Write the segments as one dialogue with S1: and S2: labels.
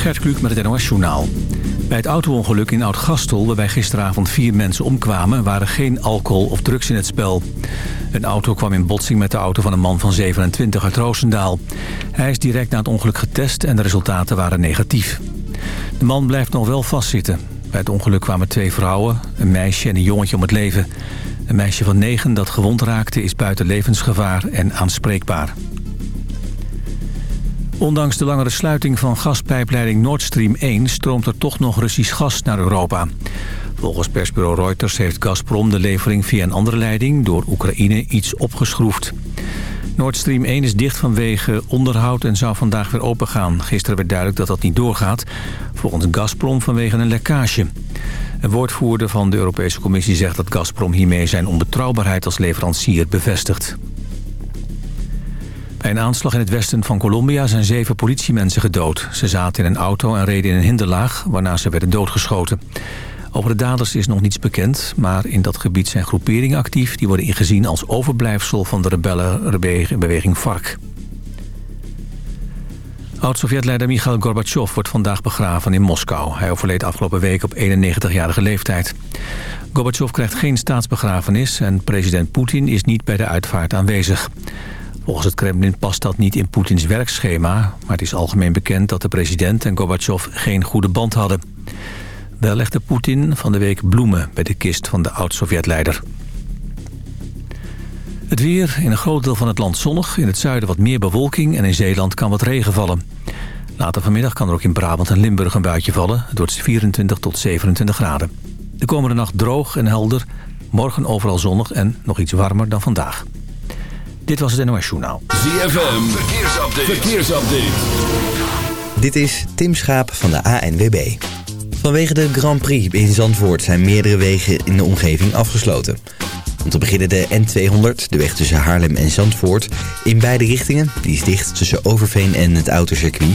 S1: Gert Kluk met het NOS Journaal. Bij het auto-ongeluk in Oud-Gastel, waarbij gisteravond vier mensen omkwamen... waren geen alcohol of drugs in het spel. Een auto kwam in botsing met de auto van een man van 27 uit Roosendaal. Hij is direct na het ongeluk getest en de resultaten waren negatief. De man blijft nog wel vastzitten. Bij het ongeluk kwamen twee vrouwen, een meisje en een jongetje om het leven. Een meisje van negen dat gewond raakte is buiten levensgevaar en aanspreekbaar. Ondanks de langere sluiting van gaspijpleiding Nord Stream 1... stroomt er toch nog Russisch gas naar Europa. Volgens persbureau Reuters heeft Gazprom de levering via een andere leiding... door Oekraïne iets opgeschroefd. Nord Stream 1 is dicht vanwege onderhoud en zou vandaag weer opengaan. Gisteren werd duidelijk dat dat niet doorgaat. Volgens Gazprom vanwege een lekkage. Een woordvoerder van de Europese Commissie zegt dat Gazprom hiermee zijn onbetrouwbaarheid als leverancier bevestigt. Bij een aanslag in het westen van Colombia zijn zeven politiemensen gedood. Ze zaten in een auto en reden in een hinderlaag, waarna ze werden doodgeschoten. Over de daders is nog niets bekend, maar in dat gebied zijn groeperingen actief... die worden ingezien als overblijfsel van de rebellenbeweging FARC. Oud-Sovjet-leider Mikhail Gorbachev wordt vandaag begraven in Moskou. Hij overleed afgelopen week op 91-jarige leeftijd. Gorbachev krijgt geen staatsbegrafenis en president Poetin is niet bij de uitvaart aanwezig. Volgens het Kremlin past dat niet in Poetins werkschema... maar het is algemeen bekend dat de president en Gorbachev geen goede band hadden. Wel legde Poetin van de week bloemen bij de kist van de oud-Sovjet-leider. Het weer, in een groot deel van het land zonnig. In het zuiden wat meer bewolking en in Zeeland kan wat regen vallen. Later vanmiddag kan er ook in Brabant en Limburg een buitje vallen. Het wordt 24 tot 27 graden. De komende nacht droog en helder. Morgen overal zonnig en nog iets warmer dan vandaag. Dit was het NOS Journaal.
S2: ZFM, verkeersupdate. verkeersupdate.
S3: Dit is Tim Schaap van de ANWB. Vanwege de Grand Prix in Zandvoort zijn meerdere wegen in de omgeving afgesloten. Om te beginnen de N200, de weg tussen Haarlem en Zandvoort, in beide richtingen. Die is dicht tussen Overveen en het autocircuit.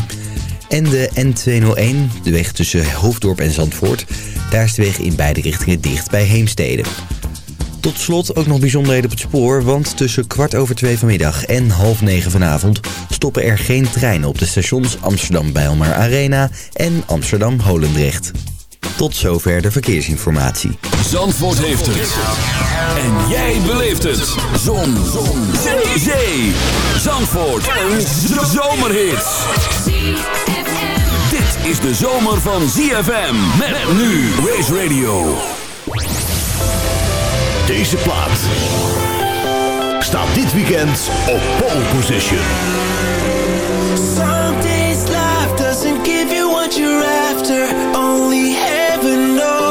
S3: En de N201, de weg tussen Hoofddorp en Zandvoort. Daar is de weg in beide richtingen dicht bij Heemstede. Tot slot ook nog bijzonderheden op het spoor, want tussen kwart over twee vanmiddag en half negen vanavond stoppen er geen treinen op de stations Amsterdam Bijlmer Arena en Amsterdam Holendrecht. Tot zover de verkeersinformatie.
S2: Zandvoort heeft het. En jij beleeft het. Zon. Zon. Zee. Zandvoort. Een zomerhit. Dit is de zomer van ZFM. Met nu Race Radio. Deze plaat staat dit weekend op pole position.
S4: Some days life doesn't give you what you're after. Only heaven knows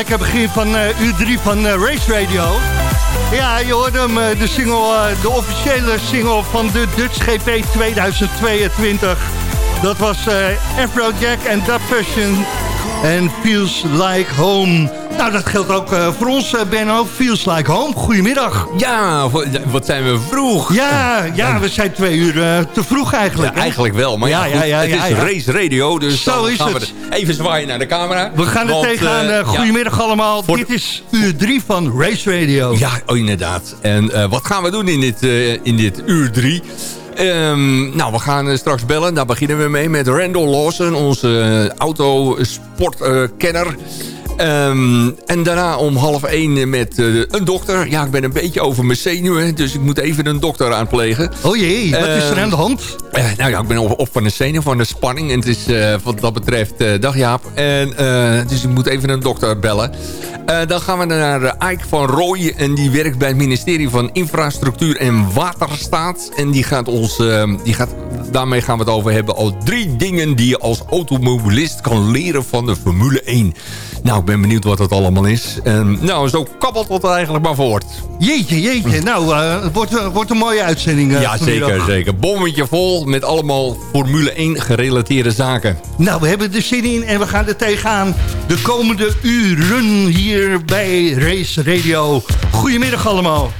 S5: lekker begin van uh, uur 3 van uh, Race Radio. Ja, je hoorde hem, uh, de, single, de officiële single van de Dutch GP 2022. Dat was Afrojack en Dub Fashion en Feels Like Home. Nou, dat geldt ook uh, voor ons, uh, Benno. Feels like home. Goedemiddag.
S6: Ja, wat zijn we vroeg.
S5: Ja, ja we zijn twee uur uh, te vroeg eigenlijk.
S6: Ja, eigenlijk wel. Maar ja, ja, ja, ja het is race radio, dus
S5: Zo is
S6: gaan
S5: het.
S6: we even zwaaien naar de camera.
S5: We gaan er tegenaan. goedemiddag allemaal. Dit is uur drie van Race Radio.
S6: Ja, oh, inderdaad. En wat gaan we doen in dit, in dit uur drie? Um, nou, we gaan straks bellen. Daar beginnen we mee met Randall Lawson, onze autosportkenner. Uh, Um, en daarna om half één met uh, een dokter. Ja, ik ben een beetje over mijn zenuwen, dus ik moet even een dokter aanplegen.
S5: Oh jee, wat is er aan de hand?
S6: Uh, nou ja, ik ben op, op, van de zenuwen, van de spanning. En het is uh, wat dat betreft, dag Jaap. En, dus ik moet even een dokter bellen. dan gaan we naar Ike van Rooij. En die werkt bij het ministerie van Infrastructuur en Waterstaat. En die gaat ons, die gaat, daarmee gaan we het over hebben. Al drie dingen die je als automobilist kan leren van de Formule 1. Nou, ben benieuwd wat dat allemaal is. En, nou, zo kabbelt het eigenlijk maar voort.
S5: Jeetje, jeetje. Nou, uh, het wordt, wordt een mooie uitzending. Uh,
S6: ja, zeker, zeker. Bommetje vol met allemaal Formule 1 gerelateerde zaken.
S5: Nou, we hebben er zin in en we gaan er tegenaan de komende uren hier bij Race Radio. Goedemiddag allemaal.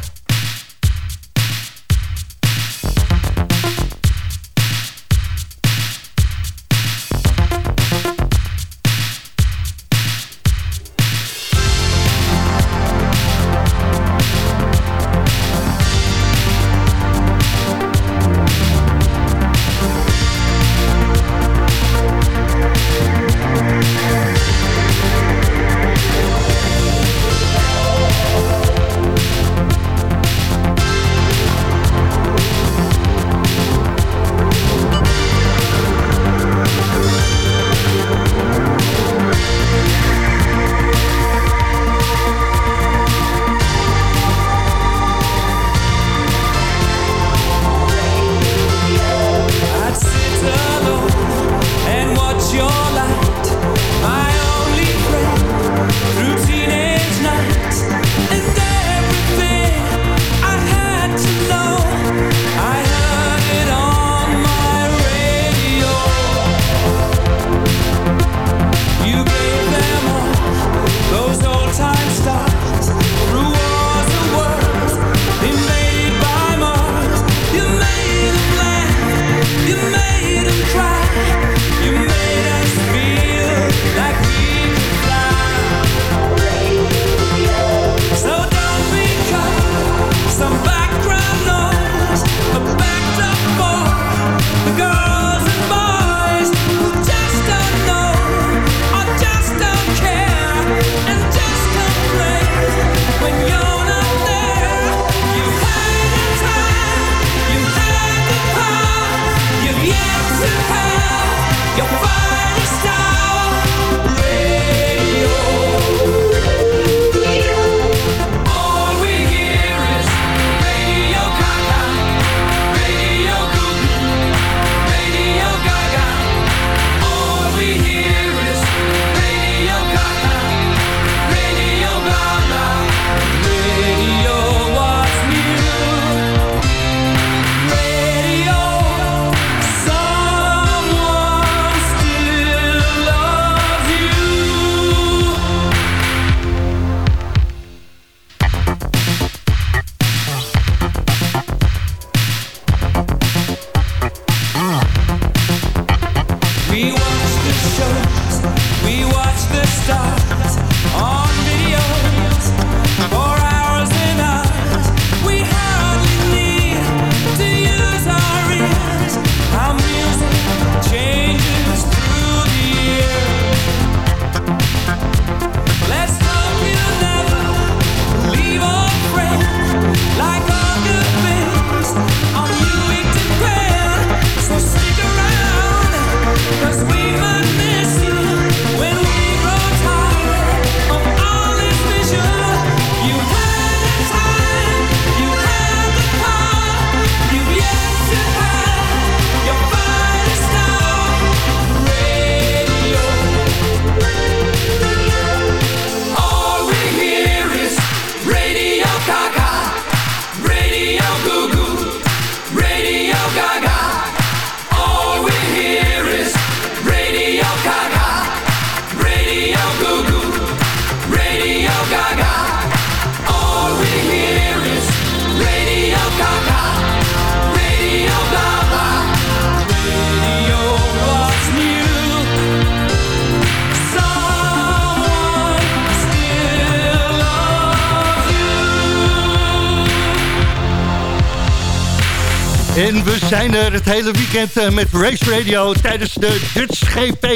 S5: Er het hele weekend eh, met Race Radio tijdens de Dutch GP.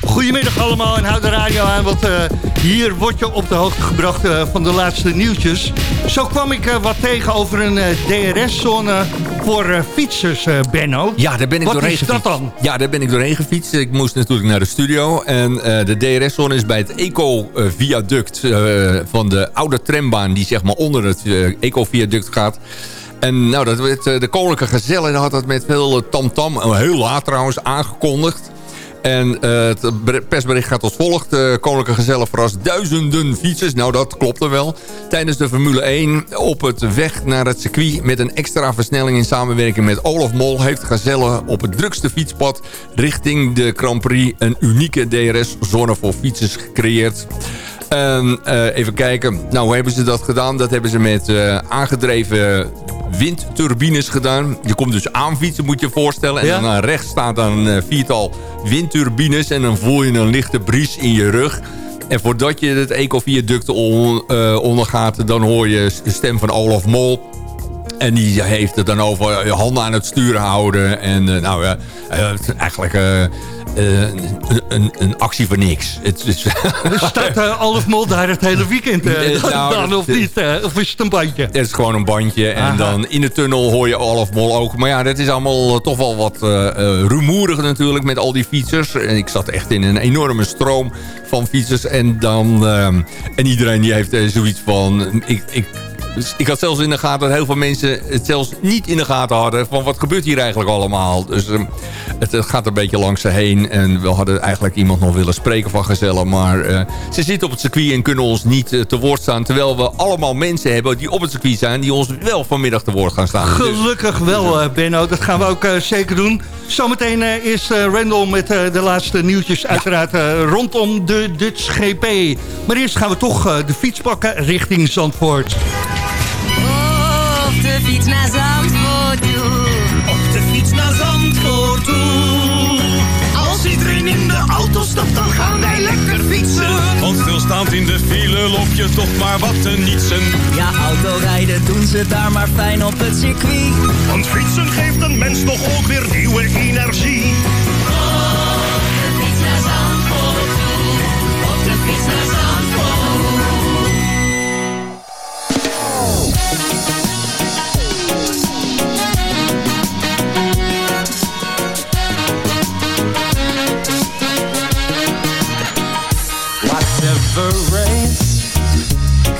S5: Goedemiddag allemaal en houd de radio aan, want uh, hier word je op de hoogte gebracht uh, van de laatste nieuwtjes. Zo kwam ik wat tegen over een DRS-zone voor fietsers, Benno.
S6: Ja, daar ben ik
S5: wat
S6: doorheen
S5: is dat dan?
S6: Ja, daar ben ik doorheen gefietst. Ik moest natuurlijk naar de studio. En de DRS-zone is bij het Eco-viaduct van de oude trambaan... die zeg maar onder het Eco-viaduct gaat... En nou, dat werd, de Koninklijke Gezellen had dat met veel tamtam, -tam, heel laat trouwens, aangekondigd. En het persbericht gaat als volgt. De Koninklijke Gezellen verrast duizenden fietsers. Nou, dat klopt er wel. Tijdens de Formule 1 op het weg naar het circuit... met een extra versnelling in samenwerking met Olaf Mol... heeft Gezellen op het drukste fietspad richting de Grand Prix... een unieke DRS-zone voor fietsers gecreëerd. Uh, even kijken. Nou, hoe hebben ze dat gedaan? Dat hebben ze met uh, aangedreven windturbines gedaan. Je komt dus aanfietsen, moet je je voorstellen. En dan aan rechts staat dan een viertal windturbines. En dan voel je een lichte bries in je rug. En voordat je het ecoviaduct on, uh, ondergaat... dan hoor je de stem van Olaf Mol... En die heeft het dan over je handen aan het stuur houden. En nou ja, eigenlijk... Uh, een, een, actie voor niks. Het is...
S5: Staat uh, Alf Mol daar het hele weekend uh, nou, dan, of niet? Uh, of is het een bandje?
S6: Het is gewoon een bandje. En dan in de tunnel hoor je Alf Mol ook. Maar ja, dat is allemaal toch wel wat rumoerig natuurlijk met al die fietsers. En ik zat echt in een enorme stroom van fietsers. En dan... en iedereen die heeft zoiets van... Ik, ik dus ik had zelfs in de gaten dat heel veel mensen het zelfs niet in de gaten hadden... van wat gebeurt hier eigenlijk allemaal. Dus um, het, gaat een beetje langs ze heen. En we hadden eigenlijk iemand nog willen spreken van Gezellen. Maar uh, ze zitten op het circuit en kunnen ons niet uh, te woord staan. Terwijl we allemaal mensen hebben die op het circuit zijn... die ons wel vanmiddag te woord gaan staan.
S5: Dus- Gelukkig wel, uh, Benno. Dat gaan we ook zeker doen. Zometeen is Randall met de laatste nieuwtjes uiteraard rondom de Dutch GP. Maar eerst gaan we toch de fiets pakken richting Zandvoort
S7: de fiets naar Zandvoort toe.
S8: Op de fiets naar Zandvoort toe. Als iedereen in de auto stapt, dan gaan wij lekker fietsen.
S9: Want stilstaand in de file loop je toch maar wat te nietsen.
S7: Ja, autorijden doen ze daar maar fijn op het circuit.
S8: Want fietsen geeft een mens toch ook weer nieuwe energie.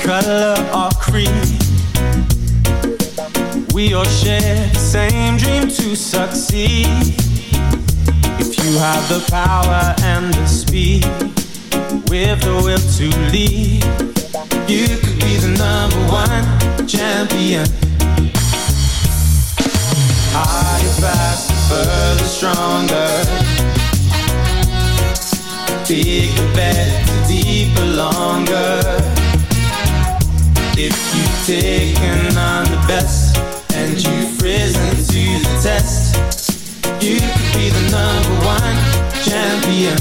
S10: Color or creed. We all share the same dream to succeed. If you have the power and the speed, with the will to lead, you could be the number one champion. Higher, faster, further, stronger. Bigger, better, deeper, longer if you've taken on the best and you've risen to the test, you could be the number one champion.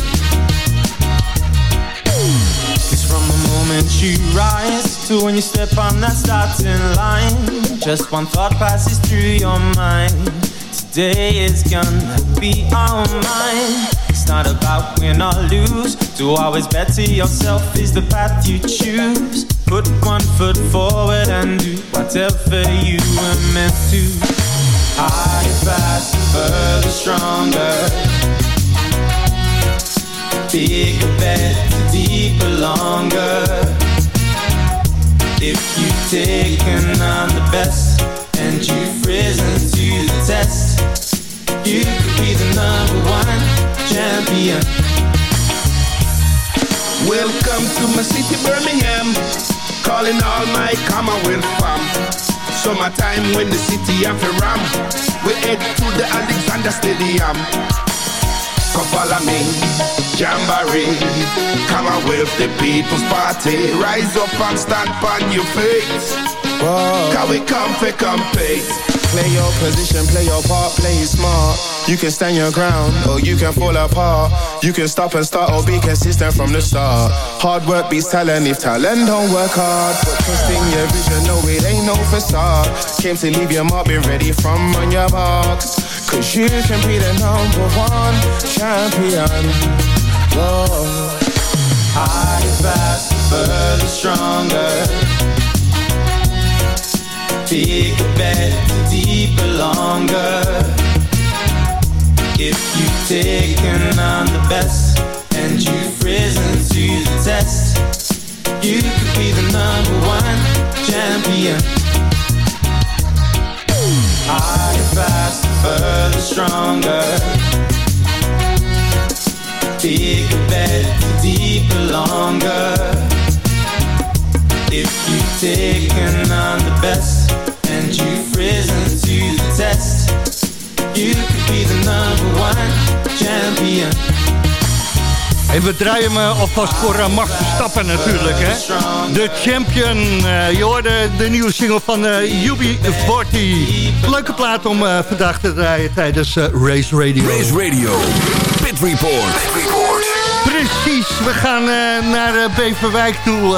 S10: It's from the moment you rise to when you step on that starting line. Just one thought passes through your mind. Today is gonna be all mine. It's not about win or lose. To always better yourself is the path you choose. Put one foot forward and do whatever you were meant to. Higher, faster, further, stronger. Bigger, better, deeper, longer. If you've taken on the best and you've risen to the test, you could be the number one champion.
S11: Welcome to my city, Birmingham Calling all my Commonwealth fam. Summertime when the city a ram. We head to the Alexander Stadium. Come follow me, Jamboree. Commonwealth, the people's party. Rise up and stand on your feet. Whoa. Can we come for compete?
S12: Play your position, play your part, play it smart. You can stand your ground, or you can fall apart. You can stop and start, or be consistent from the start. Hard work beats talent if talent don't work hard. But trust in your vision, no, it ain't no facade. Came to leave your mark, been ready from on your box. Cause you can be the number one champion. Whoa.
S10: Higher, faster, further, stronger. Bigger, better, deeper, longer. If you've taken on the best and you've risen to the test, you could be the number one champion. Higher, faster, further, stronger. Bigger, better, deeper, longer. If you've taken on the best and you've risen to the test, you could be the number one champion.
S5: En we draaien hem eh, alvast voor uh, Max Verstappen natuurlijk, hè. De champion. Uh, je hoorde de nieuwe single van uh, UB40. Leuke plaat om uh, vandaag te draaien tijdens Race Radio.
S2: Race Radio. Pit Report. Pit Report.
S5: Precies, we gaan naar Beverwijk toe.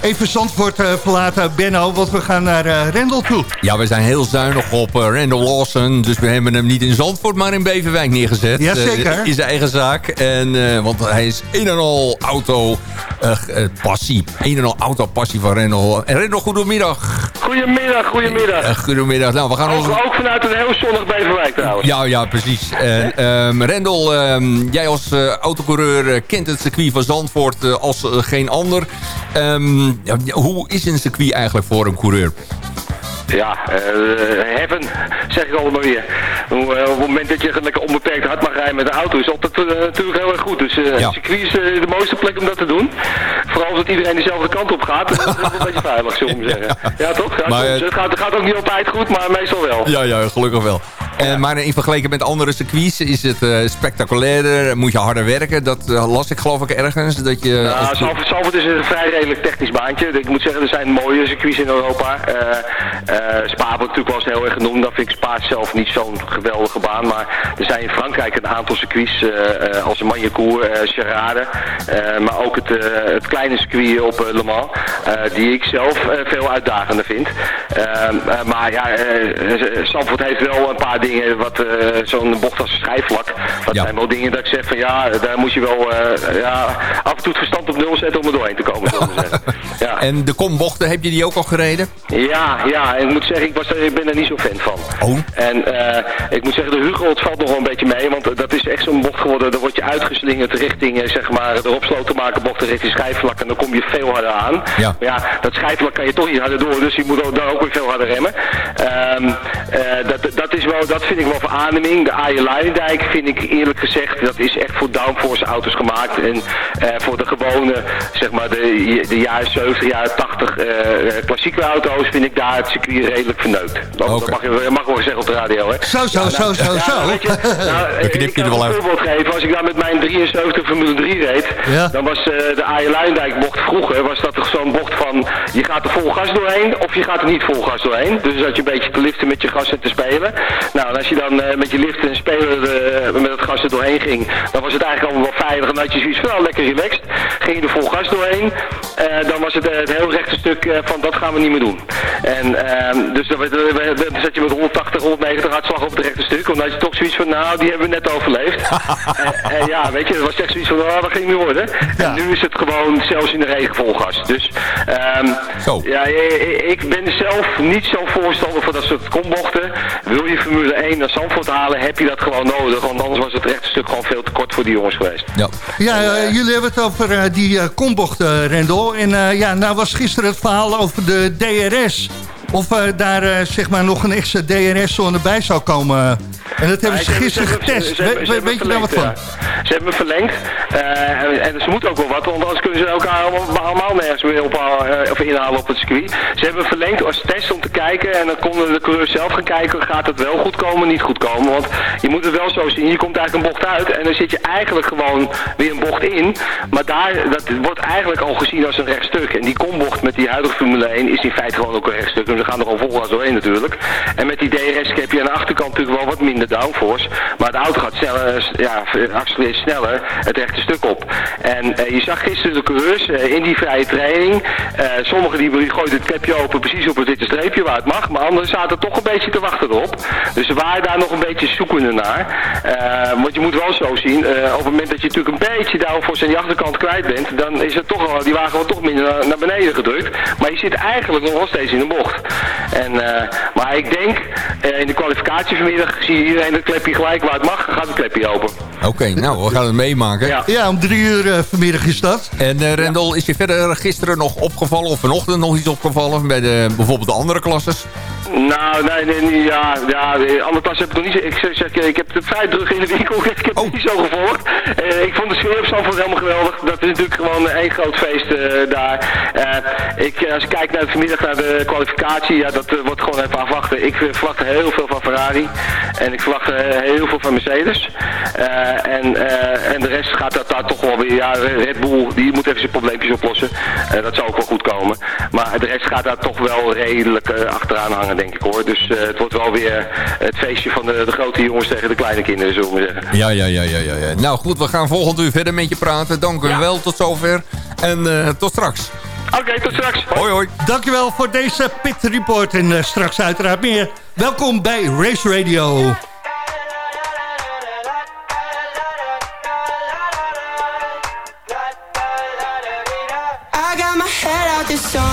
S5: Even Zandvoort verlaten, Benno, want we gaan naar Rendel toe.
S6: Ja, we zijn heel zuinig op Randall Lawson. Dus we hebben hem niet in Zandvoort, maar in Beverwijk neergezet.
S5: Jazeker.
S6: in zijn eigen zaak. En, want hij is een en al auto uh, passie. Een en al auto passie van Rendel. En Rendel, goedemiddag.
S13: Goedemiddag, goedemiddag.
S6: Uh, goedemiddag. Nou, we gaan
S13: ook,
S6: ons...
S13: ook vanuit een heel zonnig Beverwijk trouwens.
S6: Ja, ja, precies. En, um, Rendel, um, jij als uh, autocoureur kent het circuit van Zandvoort als geen ander. Um, ja, hoe is een circuit eigenlijk voor een coureur?
S13: Ja, uh, heaven, zeg ik allemaal weer. Uh, op het moment dat je lekker onbeperkt hard mag rijden met de auto is altijd uh, natuurlijk heel erg goed. Dus ja. circuit is de mooiste plek om dat te doen. Vooral als iedereen dezelfde kant op gaat. Dat is wel een beetje veilig, zullen we zeggen. Ja, toch? Ja, maar, het, gaat, het gaat ook niet altijd goed, maar meestal wel.
S6: Ja, ja gelukkig wel. En, maar in vergelijking met andere circuits is het spectaculairder. Moet je harder werken. Dat las ik geloof ik ergens. Dat je,
S13: als... Salford, Salford is een vrij redelijk technisch baantje. Ik moet zeggen, er zijn mooie circuits in Europa. Uh, Spa wordt natuurlijk wel eens heel erg genoemd. Dat vind ik Spa zelf niet zo'n geweldige baan. Maar er zijn in Frankrijk een aantal circuits. Uh, uh, als Magnecourt, uh, Charade. maar ook het, het kleine circuit op Le Mans. die ik zelf veel uitdagender vind. maar ja, Zandvoort heeft wel een paar dingen. Wat zo'n bocht als schijfvlak. Dat ja. zijn wel dingen dat ik zeg van ja, daar moet je wel ja, af en toe het verstand op nul zetten om er doorheen te komen.
S6: ja. En de kombochten, heb je die ook al gereden?
S13: Ja, ja. Ik moet zeggen, ik, was, ik ben er niet zo fan van.
S6: Oh.
S13: En ik moet zeggen, de Hugo, het valt nog wel een beetje mee. Want dat is echt zo'n bocht geworden. Dan word je uitgeslingerd richting, zeg maar, de opsloten maken bochten richting schijfvlak. En dan kom je veel harder aan.
S6: Ja.
S13: Maar ja, dat schijfvlak kan je toch niet harder door. Dus je moet ook, dan ook weer veel harder remmen. Um, uh, dat, dat, is wel, dat vind ik wel verademing. De Aje Leidendijk vind ik eerlijk gezegd, dat is echt voor downforce auto's gemaakt. En uh, voor de gewone, zeg maar, de, de jaren 70, jaren 80 klassieke auto's vind ik daar het circuit redelijk verneukt. Dat,
S6: okay.
S13: dat mag, je, mag wel zeggen op de radio, hè?
S5: Zo, zo,
S13: ja,
S5: zo,
S13: nou,
S5: zo,
S13: ja,
S5: zo.
S13: Weet je, nou,
S6: Dan knip
S13: ik
S6: je er
S13: kan
S6: wel
S13: een
S6: uit.
S13: voorbeeld geven. Als ik daar met mijn 73 Formule 3 reed,
S5: Ja.
S13: dan was uh, de Aje Luijendijk bocht vroeger, was dat toch zo'n bocht van, je gaat er vol gas doorheen of je gaat er niet vol gas doorheen. Dus dat je een beetje te liften met je gas en te spelen. Nou, en als je dan uh, met je liften en spelen uh, met het gas er doorheen ging, dan was het eigenlijk allemaal wel veilig. En dan had je zoiets van, nou, lekker relaxed. Ging je er vol gas doorheen, dan was het het heel rechte stuk van, dat gaan we niet meer doen. En ehm, dus dan, dan zat je met 180, 190 hartslag op het rechte stuk. Omdat je toch zoiets van, nou, die hebben we net overleefd. en, en, ja, weet je, dat was echt zoiets van, oh, dat ging niet worden. Ja. En nu is het gewoon zelfs in de regen vol gas. Dus um,
S6: zo.
S13: ja, ik ben zelf niet zo voorstander van dat soort kombochten. Wil je Formule 1 naar Zandvoort halen, heb je dat gewoon nodig. Want anders was het rechte stuk gewoon veel te kort voor die jongens geweest.
S6: Ja,
S5: ja uh, jullie hebben het over uh, die uh, kombochten, Rendel. En ja, nou was gisteren het verhaal over de DRS. Of uh, daar uh, zeg maar nog een extra DRS-zone bij zou komen. En dat hebben ze gisteren getest.
S13: Ze, ze, ze
S5: weet je daar wat van?
S13: Ja. Ze hebben verlengd. Uh, en, en, ze moeten ook wel wat, want anders kunnen ze elkaar allemaal, allemaal nergens meer op, of inhalen op het circuit. Ze hebben verlengd als test om te kijken. En dan konden de coureurs zelf gaan kijken, gaat het wel goed komen, niet goed komen. Want je moet het wel zo zien, je komt eigenlijk een bocht uit en dan zit je eigenlijk gewoon weer een bocht in. Maar daar, dat wordt eigenlijk al gezien als een rechtstuk. En die kombocht met die huidige Formule 1 is in feite gewoon ook een rechtstuk. We gaan er vol gas doorheen natuurlijk. En met die DRS heb je aan de achterkant natuurlijk wel wat minder downforce. Maar de auto gaat sneller, ja, accelereert sneller het rechte stuk op. En uh, je zag gisteren de coureurs uh, in die vrije training. Sommigen die gooiden het klepje open precies op het witte streepje uit mag. Maar anderen zaten toch een beetje te wachten erop. Dus ze waren daar nog een beetje zoekende naar. Want je moet wel zo zien, op het moment dat je natuurlijk een beetje downforce aan die achterkant kwijt bent, dan is het toch wel, die wagen wordt toch minder naar, naar, beneden gedrukt. Maar je zit eigenlijk nog wel steeds in de bocht. En, uh, maar ik denk, in de kwalificatie vanmiddag zie je iedereen het klepje gelijk waar het mag, gaat het klepje open.
S6: Oké, okay, nou, we gaan het meemaken.
S5: Ja, ja om drie uur vanmiddag is dat.
S6: En Rendel, is je verder gisteren nog opgevallen of vanochtend nog iets opgevallen bij de, bijvoorbeeld de andere klasses?
S13: Nou, nee, nee, ja, ja, de andere klasse heb ik nog niet. Ik zeg, ik heb het vrij druk in de winkel. Ik heb het oh. niet zo gevolgd. Uh, ik vond de sfeer op Zandvoort helemaal geweldig. Dat is natuurlijk gewoon één groot feest uh, daar. Uh, ik, als ik kijk naar vanmiddag naar de kwalificatie, ja, dat wordt gewoon even afwachten. Ik verwacht heel veel van Ferrari. En ik verwacht heel veel van Mercedes. en, en de rest gaat dat daar toch wel weer, ja, Red Bull, die moet even zijn probleempjes oplossen. dat zou ook wel goed komen. Maar de rest gaat daar toch wel redelijk achteraan hangen denk ik hoor. Dus uh, het wordt wel weer het feestje van de, de, grote jongens tegen de kleine kinderen, zullen we zeggen.
S6: Ja, ja, ja, ja, ja. Nou goed, we gaan volgend uur verder met je praten. Dank u ja. wel, tot zover. En uh, tot straks.
S13: Oké, okay, tot straks.
S6: Hoi, hoi.
S5: Dankjewel voor deze Pit Report. En uh, straks uiteraard meer. Welkom bij Race Radio.
S14: I got my head out the sunroof.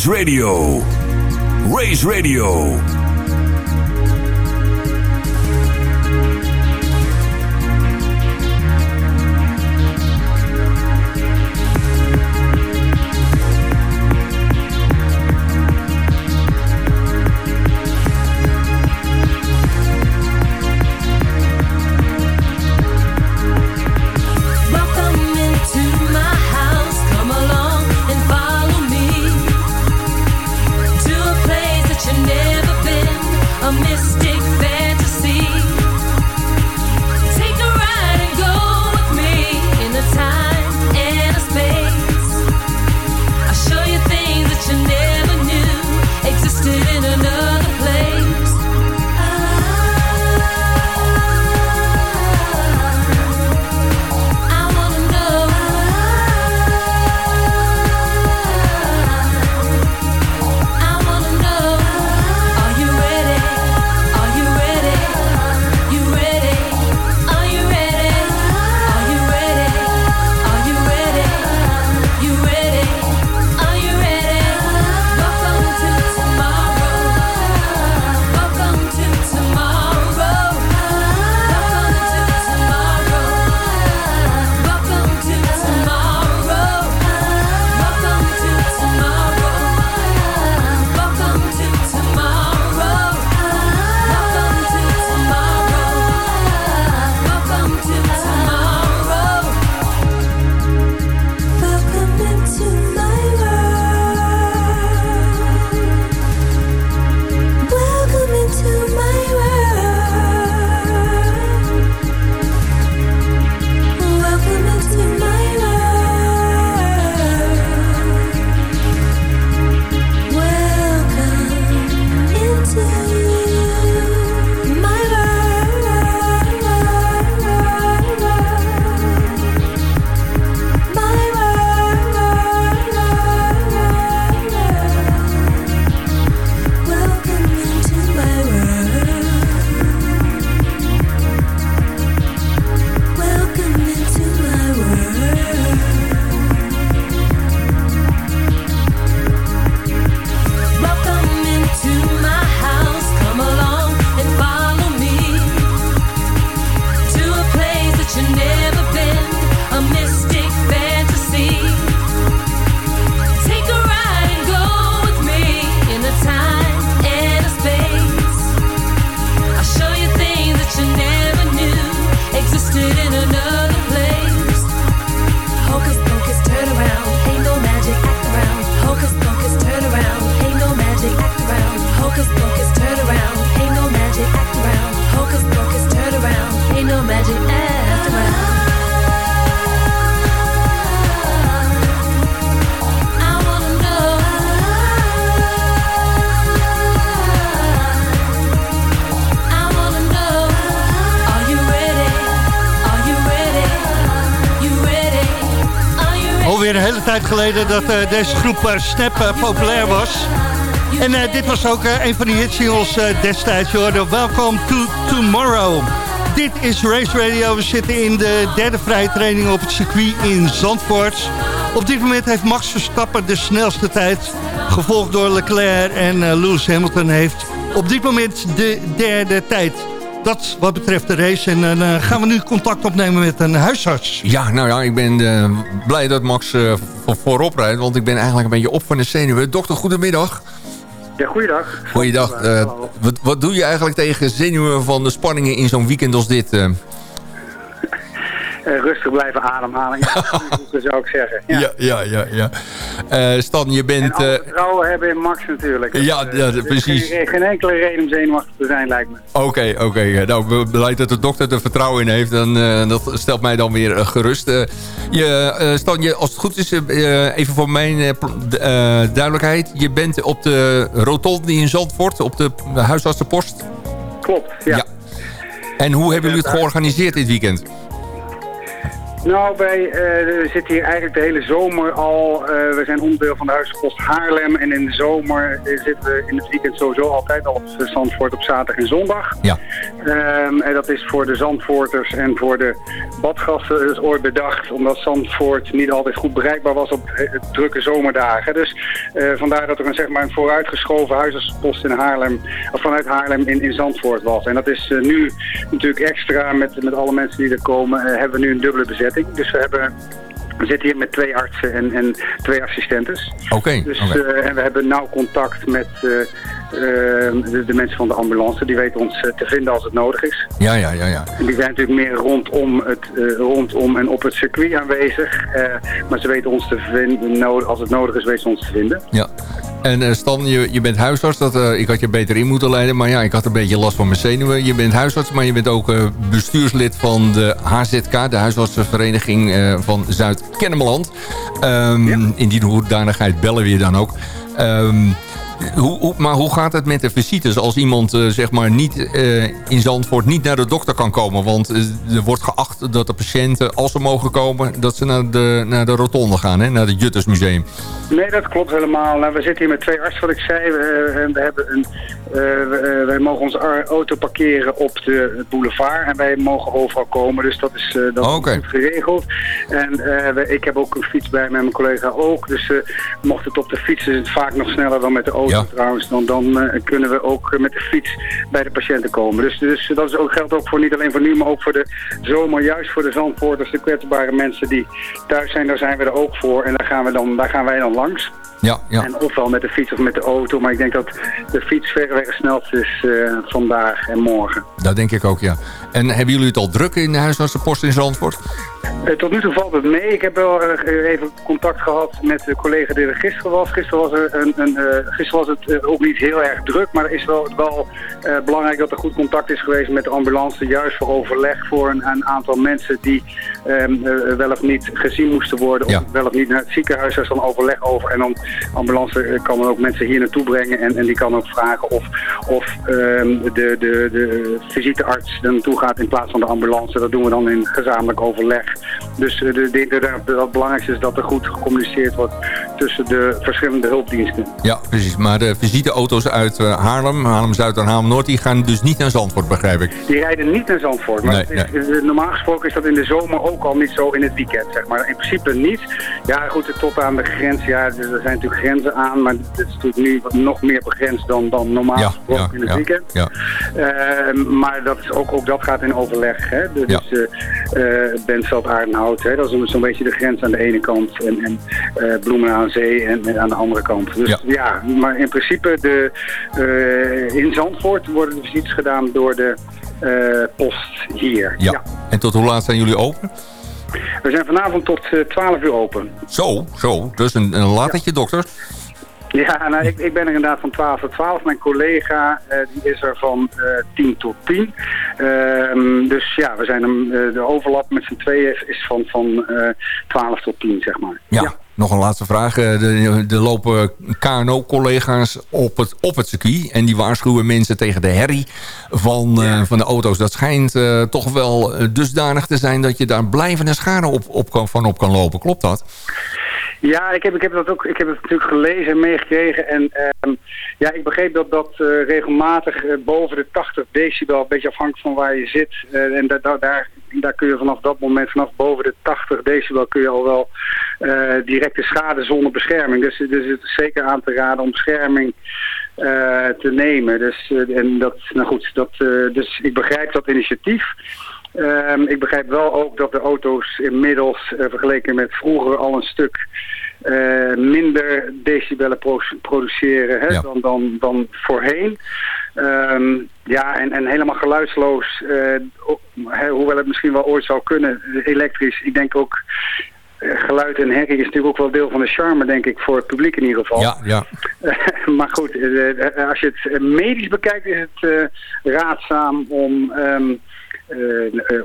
S2: Race Radio. Race Radio.
S5: Een hele tijd geleden dat eh, deze groep eh, Snap eh, populair was. En dit was ook een van die eh, destijds. Je hoorde Welcome to Tomorrow. Dit is Race Radio. We zitten in de derde vrije training op het circuit in Zandvoort. Op dit moment heeft Max Verstappen de snelste tijd. Gevolgd door Leclerc en Lewis Hamilton heeft op dit moment de derde tijd. Dat wat betreft de race. En dan eh, gaan we nu contact opnemen met een huisarts.
S6: Ja, nou ja, ik ben eh, blij dat Max eh, voor, voorop rijdt. Want ik ben eigenlijk een beetje op van de zenuwen. Dokter, goedemiddag.
S15: Ja, goeiedag.
S6: Goeiedag. Eh, wat, wat doe je eigenlijk tegen zenuwen van de spanningen in zo'n weekend als dit? Eh?
S15: Rustig blijven ademhalen. Ja, dat zou ik zeggen. Ja.
S6: Ja, ja, ja. ja. Eh, Stan, je
S15: En
S6: bent...
S15: alle
S6: eh,
S15: vertrouwen hebben in Max natuurlijk.
S6: Ja,
S15: Eh,
S6: ja, precies.
S15: Geen, geen enkele reden om zenuwachtig te zijn, lijkt me.
S6: Oké, oké. ja, Nou, blij dat de dokter er vertrouwen in heeft. En, eh, dat stelt mij dan weer gerust. Je, Stan, je, als het goed is, even voor mijn duidelijkheid. Je bent op de rotonde in Zandvoort, op de huisartsenpost.
S15: Klopt, ja.
S6: En hoe hebben jullie het georganiseerd dit weekend?
S15: Nou, wij eh, zitten hier eigenlijk de hele zomer al. eh, we zijn onderdeel van de Huispost Haarlem. En in de zomer eh, zitten we in het weekend sowieso altijd al op Zandvoort op zaterdag en zondag.
S6: Ja.
S15: Ehm, en dat is voor de Zandvoorters en voor de badgasten dus ooit bedacht. Omdat Zandvoort niet altijd goed bereikbaar was op drukke zomerdagen. Dus vandaar dat er een, zeg maar, een vooruitgeschoven huisartsenpost in Haarlem, of vanuit Haarlem in, in Zandvoort was. En dat is nu natuurlijk extra met, met alle mensen die er komen, hebben we nu een dubbele bezetting. Dus we hebben... We zitten hier met twee artsen en, en twee assistentes.
S6: Oké,
S15: Dus, eh, en we hebben nauw contact met eh, eh, de, de mensen van de ambulance. Die weten ons te vinden als het nodig is.
S6: Ja, ja, ja, ja.
S15: En die zijn natuurlijk meer rondom, het, rondom en op het circuit aanwezig. Maar ze weten ons te vinden, als het nodig is, weten ze ons te vinden.
S6: Ja. En eh, Stan, je, je bent huisarts. Dat, eh, ik had je beter in moeten leiden. Maar ja, ik had een beetje last van mijn zenuwen. Je bent huisarts, maar je bent ook eh, bestuurslid van de HZK. De Huisartsenvereniging van Zuid-Kennemerland. Ehm, In die hoedanigheid bellen we je dan ook. Ehm, hoe, hoe, maar hoe gaat het met de visites als iemand eh, zeg maar niet eh, in Zandvoort niet naar de dokter kan komen? Want eh, er wordt geacht dat de patiënten, als ze mogen komen, dat ze naar de, naar de rotonde gaan, hè, naar het Juttersmuseum.
S15: Nee, dat klopt helemaal. Nou, we zitten hier met twee artsen, wat ik zei. We, we hebben een, we, wij mogen onze auto parkeren op de boulevard en wij mogen overal komen. Dus dat is, dat goed geregeld. En we- ik heb ook een fiets bij me en mijn collega ook. Dus mocht het op de fiets is het vaak nog sneller dan met de auto
S6: Ja.
S15: trouwens. Dan, dan eh, kunnen we ook met de fiets bij de patiënten komen. Dus, dus dat is ook, geldt ook voor niet alleen voor nu, maar ook voor de zomer. Juist voor de zandvoorters, de kwetsbare mensen die thuis zijn. Daar zijn we er ook voor. En daar gaan, we dan, daar gaan wij dan langs.
S6: Ja, ja.
S15: En ofwel met de fiets of met de auto. Maar ik denk dat de fiets verreweg het snelst is eh, vandaag en morgen.
S6: Dat denk ik ook, ja. En hebben jullie het al druk in de huisartsenpost in Zandvoort?
S15: Eh, tot nu toe valt het mee. Ik heb wel eh, even contact gehad met de collega die er gisteren was. Gisteren was, er een, een, eh, gisteren was het ook niet heel erg druk. Maar er is wel, wel belangrijk dat er goed contact is geweest met de ambulance. Juist voor overleg voor een, een aantal mensen die ehm, eh, wel of niet gezien moesten worden. Of wel of niet naar het ziekenhuis. Er is dan overleg over. En dan ambulance kan dan ook mensen hier naartoe brengen. En, en die kan ook vragen of, of ehm, de, de, de visitearts er naartoe gaat in plaats van de ambulance. Dat doen we dan in gezamenlijk overleg. Dus eh, de, de, het belangrijkste is dat er goed gecommuniceerd wordt tussen de verschillende hulpdiensten.
S6: Ja, precies. Maar de visiteauto's uit eh, Haarlem, Haarlem-Zuid en Haarlem-Noord... die gaan dus niet naar Zandvoort, begrijp ik.
S15: Die rijden niet naar Zandvoort. Maar
S6: Nee,
S15: is, eh, normaal gesproken is dat in de zomer ook al niet zo in het weekend, zeg maar. In principe niet. Ja, goed, tot aan de grens. Ja, er zijn natuurlijk grenzen aan, maar het is natuurlijk nu nog meer begrensd dan, dan normaal
S6: Ja,
S15: gesproken
S6: ja,
S15: in het
S6: ja,
S15: weekend.
S6: ja.
S15: Eh, maar dat is ook, ook dat gaat in overleg. Hè? Dus
S6: Ja.
S15: eh eh, Bentveld, Aardenhout, hè? dat is een- zo'n beetje de grens aan de ene kant. En, en eh, Bloemen aan Zee en, aan de andere kant. Dus
S6: Ja.
S15: ja, maar in principe de, eh, in Zandvoort worden de visites gedaan door de eh, post hier.
S6: Ja. En tot hoe laat zijn jullie open?
S15: We zijn vanavond tot eh, 12 uur open.
S6: Zo, zo. Dus een, een latertje, dokter.
S15: Ja, nou, ik, ik ben er inderdaad van 12 tot 12. Mijn collega eh, die is er van eh 10 tot 10. Ehm, dus ja, we zijn hem, eh, de overlap met z'n tweeën is- van, van eh 12 tot 10, zeg maar.
S6: Ja. Nog een laatste vraag. Eh, Er er lopen KNO-collega's op het, op het circuit. En die waarschuwen mensen tegen de herrie van, eh, van de auto's. Dat schijnt eh, toch wel eh, dusdanig te zijn... dat je daar blijvende schade op, op kan, van op kan lopen. Klopt dat?
S15: Ja, ik heb, ik heb dat ook. Ik heb het natuurlijk gelezen en meegekregen. En ehm, ja, ik begreep dat dat eh, regelmatig eh, boven de 80 decibel, een beetje afhankelijk van waar je zit. eh, en da- da- daar, daar kun je vanaf dat moment, vanaf boven de 80 decibel, kun je al wel eh, directe schade zonder bescherming. Dus, dus het is zeker aan te raden om bescherming eh, te nemen. Dus, eh, en dat, nou goed, dat, dus ik begrijp dat initiatief. Ehm, ik begrijp wel ook dat de auto's inmiddels eh, vergeleken met vroeger al een stuk eh, minder decibellen pro- produceren hè, dan, dan, dan voorheen. Ehm, ja, en, en helemaal geluidsloos, eh, hoewel het misschien wel ooit zou kunnen, elektrisch. Ik denk ook, geluid en herrie is natuurlijk ook wel deel van de charme, denk ik, voor het publiek in ieder geval.
S6: Ja, ja.
S15: maar goed, als je het medisch bekijkt is het raadzaam om ehm, eh, eh,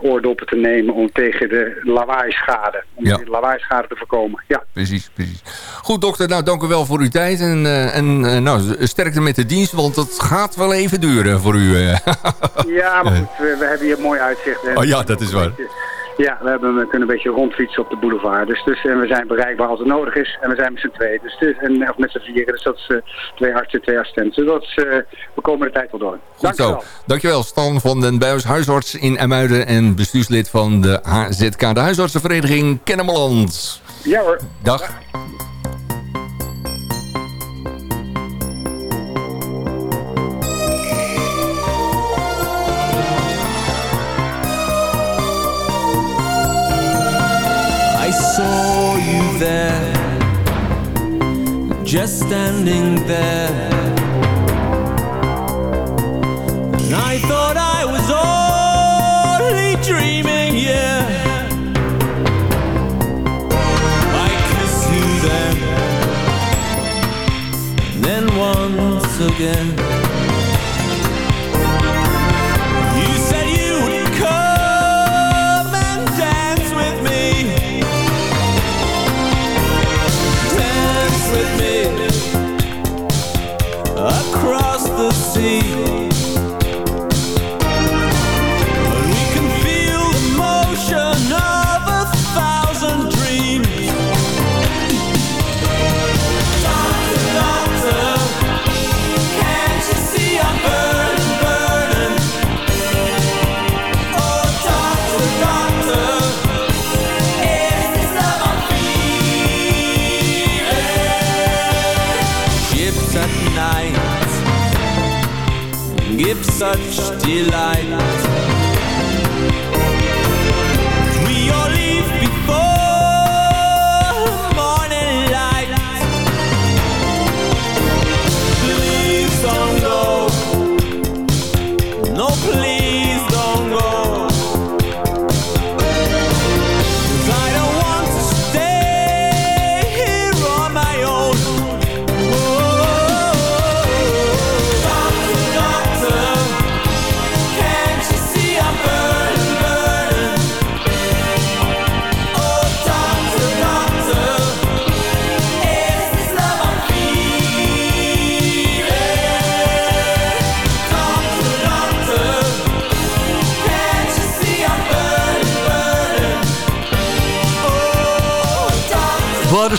S15: oordoppen te nemen om tegen de lawaaischade, om
S6: Ja.
S15: de lawaaischade te voorkomen. Ja.
S6: Precies, precies. Goed, dokter. Nou, dank u wel voor uw tijd. En, eh, en eh, nou, sterkte met de dienst, want het gaat wel even duren voor u. eh.
S15: Ja, maar goed, we, we hebben hier mooi uitzicht. hè.
S6: Oh ja, dat is waar.
S15: Ja, we, hebben, we kunnen een beetje rondfietsen op de boulevard. Dus, dus, en we zijn bereikbaar als het nodig is. En we zijn met z'n tweeën. Dus, dus, en, of met z'n vieren. Dus dat is eh, twee artsen, twee assistenten. Dus dat is, eh, we komen de tijd wel door.
S6: Goed zo. Dankjewel, Stan van den Buis, huisarts in Emuiden... en bestuurslid van de HZK, de huisartsenvereniging Kennemerland.
S15: Ja hoor.
S6: Dag.
S16: There, just standing there. And I thought I was only dreaming, yeah. I kissed you then, and then once again.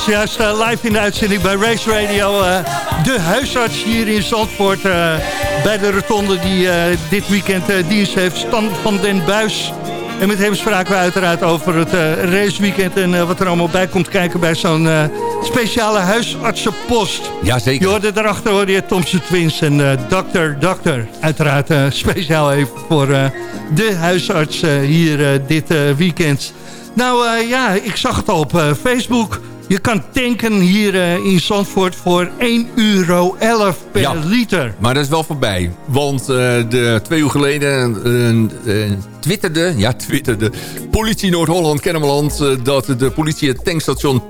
S5: Zojuist eh, live in de uitzending bij Race Radio... eh, de huisarts hier in Zandvoort eh, bij de rotonde... die dit weekend dienst heeft, Stan van den Buis. En met hem spraken we uiteraard over het raceweekend... en wat er allemaal bij komt kijken bij zo'n speciale huisartsenpost.
S6: Jazeker.
S5: Je hoorde daarachter hoorde je Thompson Twins en Dokter Dokter. Uiteraard speciaal even voor de huisarts hier dit weekend. Nou ja, ik zag het al op Facebook. Je kan tanken hier eh, in Zandvoort voor 1,11 euro per
S6: Ja.
S5: liter.
S6: Maar dat is wel voorbij. Want eh, de, twee uur geleden eh, twitterde, ja twitterde, politie Noord-Holland, Kennemerland... eh, dat de politie het tankstation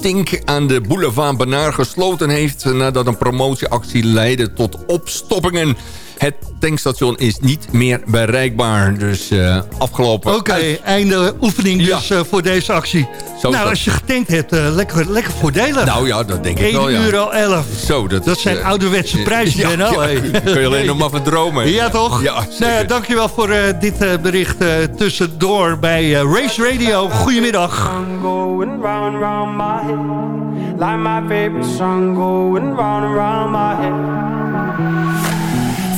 S6: Tink aan de boulevard Benaar gesloten heeft... nadat een promotieactie leidde tot opstoppingen. Het tankstation is niet meer bereikbaar. Dus eh, afgelopen...
S5: Oké, einde oefening dus eh, voor deze actie.
S6: Zo
S5: nou, als je getankt hebt, eh, lekker, lekker voordelig.
S6: Nou ja, dat denk ik
S5: 1
S6: wel, ja.
S5: euro 11.
S6: Zo, dat,
S5: Dat zijn ouderwetse prijzen,
S6: ja,
S5: Benno.
S6: ja,
S5: hey.
S6: kun je alleen nog maar van dromen.
S5: Ja, toch?
S6: Ja,
S5: nou, ja, dankjewel voor eh, dit eh, bericht eh, tussendoor bij eh, Race Radio. Goedemiddag.
S17: going round and round my head Like my favorite song going round and round my head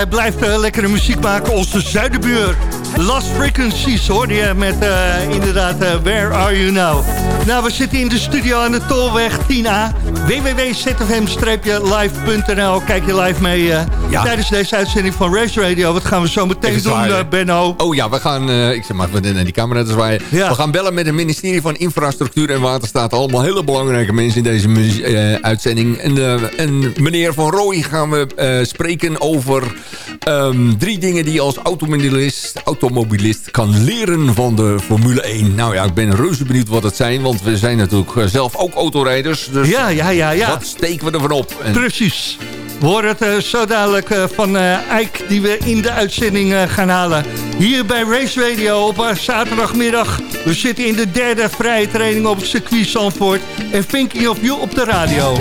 S5: hij blijft eh, lekkere muziek maken. Onze zuidenbuur. Last Frequencies hoorde je met eh, inderdaad eh, Where Are You Now. Nou, we zitten in de studio aan de Tolweg 10A. www.zfm-live.nl Kijk je live mee eh,
S6: Ja.
S5: tijdens deze uitzending van Race Radio. Wat gaan we zo meteen doen, eh, Benno?
S6: Oh ja, we gaan, eh, ik zeg maar naar die camera te zwaaien.
S5: Ja.
S6: We gaan bellen met het ministerie van Infrastructuur en Waterstaat. Allemaal hele belangrijke mensen in deze eh, uitzending. En, en meneer Van Rooij gaan we spreken over ehm, drie dingen die je als automobilist, automobilist kan leren van de Formule 1. Nou ja, ik ben reuze benieuwd wat het zijn, want we zijn natuurlijk zelf ook autorijders. Dus
S5: Ja, ja, ja, ja.
S6: wat steken we ervan op? En-
S5: Precies. We het eh, zo dadelijk eh, van eh Eik die we in de uitzending gaan halen. Hier bij Race Radio op zaterdagmiddag. We zitten in de derde vrije training op het circuit Zandvoort. En Thinking of You op de radio.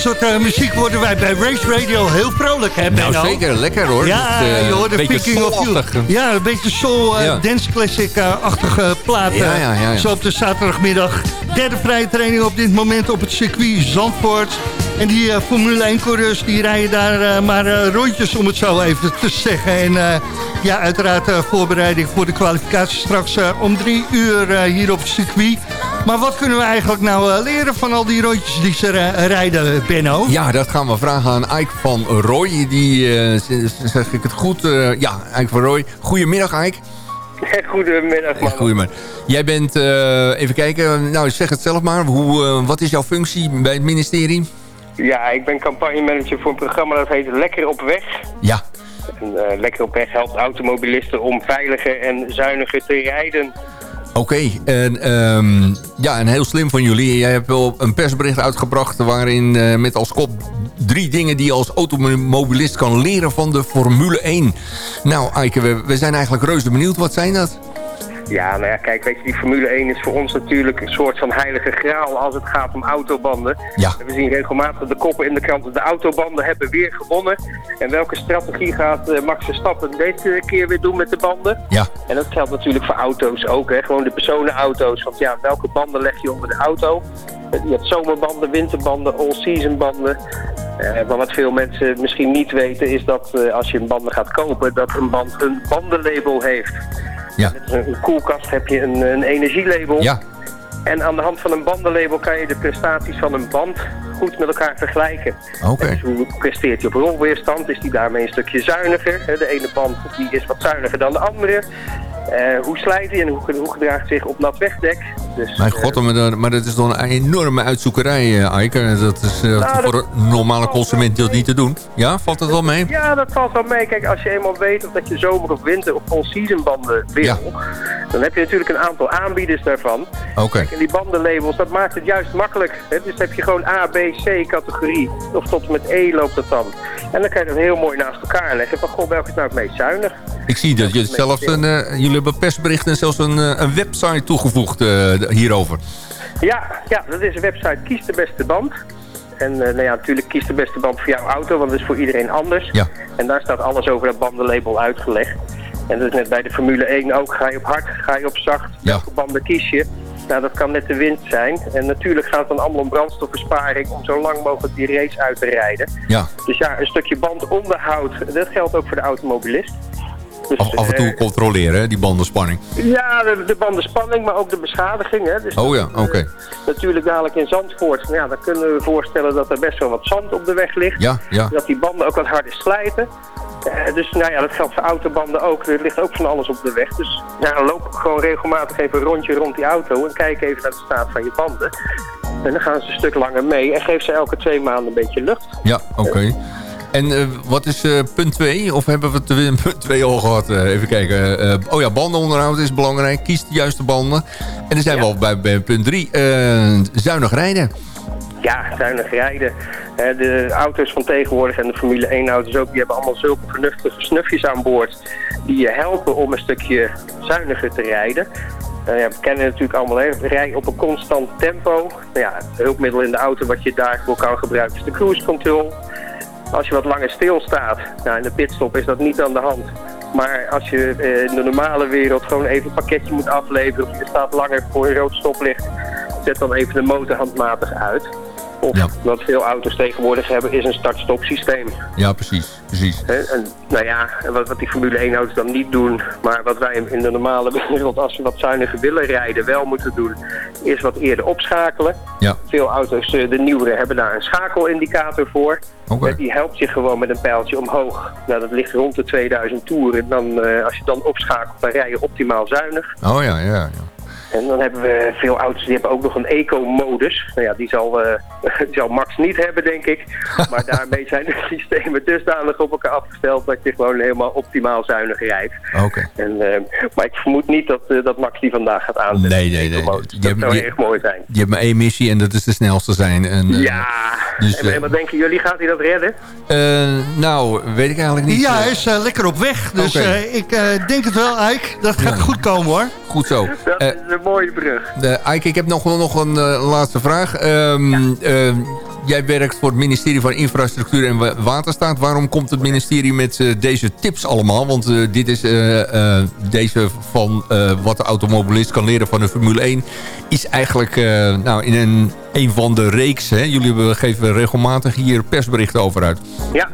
S5: Soort eh, muziek worden wij bij Race Radio heel vrolijk, hè
S6: Nou,
S5: Benno?
S6: zeker. Lekker hoor.
S5: Ja,
S6: eh,
S5: je hoort de Picking of You. Ja, een beetje soul, eh,
S6: Ja.
S5: dance classic-achtige platen.
S6: Ja, ja, ja, ja.
S5: Zo op de zaterdagmiddag. Derde vrije training op dit moment op het circuit Zandvoort. En die Formule 1-coureurs die rijden daar maar eh, rondjes, om het zo even te zeggen. En ja, uiteraard voorbereiding voor de kwalificatie straks om drie uur hier op het circuit. Maar wat kunnen we eigenlijk nou eh, leren van al die rondjes die ze rijden, Benno?
S6: Ja, dat gaan we vragen aan Ike van Roy. Die, eh, z- zeg ik het goed? Eh, ja, Ike van Roy. Goedemiddag, Ike.
S18: Goedemiddag, man.
S6: Goedemiddag. Jij bent, eh, even kijken, nou zeg het zelf maar. Hoe, eh, wat is jouw functie bij het ministerie?
S18: Ja, ik ben campagnemanager voor een programma dat heet Lekker op Weg.
S6: Ja.
S18: En, eh, Lekker op Weg helpt automobilisten om veiliger en zuiniger te rijden.
S6: Oké, en ehm, ja, en heel slim van jullie. Jij hebt wel een persbericht uitgebracht waarin eh, met als kop drie dingen die je als automobilist kan leren van de Formule 1. Nou, Eike, we, we zijn eigenlijk reuze benieuwd. Wat zijn dat?
S18: Ja, nou ja, kijk, weet je, die Formule 1 is voor ons natuurlijk een soort van heilige graal als het gaat om autobanden.
S6: Ja.
S18: We zien regelmatig de koppen in de krant. De autobanden hebben weer gewonnen. En welke strategie gaat eh, Max Verstappen deze keer weer doen met de banden?
S6: Ja.
S18: En dat geldt natuurlijk voor auto's ook, hè. Gewoon de personenauto's. Want ja, welke banden leg je onder de auto? Eh, Je hebt zomerbanden, winterbanden, all-season banden. Eh, maar wat veel mensen misschien niet weten is dat als je een banden gaat kopen, dat een band een bandenlabel heeft.
S6: Ja.
S18: Met een, koelkast heb je een, een energielabel.
S6: Ja.
S18: En aan de hand van een bandenlabel kan je de prestaties van een band goed met elkaar vergelijken.
S6: Oké.
S18: Dus hoe presteert hij op rolweerstand? Is die daarmee een stukje zuiniger? De ene band die is wat zuiniger dan de andere. Eh, hoe slijt hij en hoe, hoe gedraagt hij zich op nat wegdek? Dus,
S6: Mijn
S18: eh,
S6: god, maar, dat- maar dat is dan een enorme uitzoekerij, eh, Eike. Dat is
S18: Nou,
S6: voor een normale consument dat niet te doen. Ja, valt het wel mee?
S18: Ja, dat valt wel mee. Kijk, als je eenmaal weet of dat je zomer of winter of all-season banden wil,
S6: Ja.
S18: dan heb je natuurlijk een aantal aanbieders daarvan.
S6: Oké.
S18: Kijk, en die bandenlabels, dat maakt het juist makkelijk. Hè? Dus heb je gewoon A, B, C categorie. Of tot en met E loopt dat dan. En dan kan je dat heel mooi naast elkaar leggen. Van, goh, welke is nou het meest zuinig?
S6: Ik zie dat je zelfs een, jullie hebben persbericht en zelfs een, eh, een website toegevoegd eh, hierover.
S18: Ja, ja, dat is de website Kies de Beste Band. En eh, nou ja, natuurlijk kies de beste band voor jouw auto, want dat is voor iedereen anders.
S6: Ja.
S18: En daar staat alles over dat bandenlabel uitgelegd. En dat is net bij de Formule 1 ook. Ga je op hard, ga je op zacht?
S6: Ja.
S18: Welke banden kies je? Nou, dat kan net de wind zijn. En natuurlijk gaat het dan allemaal om brandstofbesparing om zo lang mogelijk die race uit te rijden.
S6: Ja.
S18: Dus ja, een stukje bandonderhoud, dat geldt ook voor de automobilist. Dus,
S6: Af, af en toe
S18: eh,
S6: controleren, hè, die bandenspanning.
S18: ja, de, de bandenspanning, maar ook de beschadiging. Hè. Dus
S6: Oh ja, oké.
S18: natuurlijk dadelijk in Zandvoort, nou ja, dan kunnen we voorstellen dat er best wel wat zand op de weg ligt.
S6: Ja, ja.
S18: Dat die banden ook wat harder slijten. Eh, dus nou ja, dat geldt voor autobanden ook. Er ligt ook van alles op de weg. Dus ja, loop gewoon regelmatig even een rondje rond die auto en kijk even naar de staat van je banden. En dan gaan ze een stuk langer mee en geef ze elke twee maanden een beetje lucht.
S6: Ja, oké. En eh, wat is eh, punt 2? Of hebben we het in punt 2 al gehad? Eh, even kijken. Oh ja, bandenonderhoud is belangrijk. Kies de juiste banden. En dan zijn we al bij, bij punt 3. zuinig rijden.
S18: Ja, zuinig rijden. De auto's van tegenwoordig en de Formule 1 auto's ook, die hebben allemaal zulke vernuftige snufjes aan boord. Die je helpen om een stukje zuiniger te rijden. Ja, we kennen natuurlijk allemaal, hè. rij op een constant tempo. Nou ja, het hulpmiddel in de auto wat je daarvoor kan gebruiken is de cruise control. Als je wat langer stilstaat, nou in de pitstop is dat niet aan de hand. Maar als je eh, in de normale wereld gewoon even een pakketje moet afleveren... of je staat langer voor een rood stoplicht, zet dan even de motor handmatig uit. Of wat veel auto's tegenwoordig hebben is een start-stop systeem.
S6: Ja, precies. precies.
S18: En, nou ja, wat, wat die Formule 1 auto's dan niet doen, maar wat wij in de normale wereld als we wat zuiniger willen rijden wel moeten doen, is wat eerder opschakelen.
S6: Ja.
S18: Veel auto's, eh, de nieuwere, hebben daar een schakelindicator voor.
S6: Oké.
S18: Eh, Die helpt je gewoon met een pijltje omhoog. Nou, dat ligt rond de 2000 toeren. Dan, eh, als je dan opschakelt, dan rij je optimaal zuinig.
S6: Oh ja, ja, ja.
S18: En dan hebben we veel auto's die hebben ook nog een eco-modus. Nou ja, die zal, eh, die zal Max niet hebben, denk ik. Maar daarmee zijn de systemen dusdanig op elkaar afgesteld dat je gewoon helemaal optimaal zuinig rijdt.
S6: Oké.
S18: En, eh, maar ik vermoed niet dat, eh, dat Max die vandaag gaat aanzetten.
S6: Nee, nee, nee.
S18: Dat
S6: Je hebt-
S18: zou
S6: je-
S18: erg mooi zijn.
S6: Je hebt maar één missie en dat is de snelste zijn. En,
S18: Ja,
S6: dus,
S18: en,
S6: eh,
S18: en wat denken jullie? Gaat hij dat redden?
S6: eh, nou, weet ik eigenlijk niet.
S5: Ja,
S6: Eh,
S5: hij is lekker op weg. Dus eh, ik eh, denk het wel, Ike. Dat gaat goed komen, hoor.
S6: Goed zo.
S18: Dat
S6: Eh,
S18: is een mooie brug.
S6: De, Eike, ik heb nog, nog een eh, laatste vraag. Ehm, jij werkt voor het ministerie van Infrastructuur en Wa- Waterstaat. Waarom komt het ministerie met eh, deze tips allemaal? Want eh, dit is eh, eh, deze van eh, wat de automobilist kan leren van de Formule 1... is eigenlijk eh, nou, in een, een van de reeks. Hè? Jullie geven regelmatig hier persberichten over uit.
S18: Ja.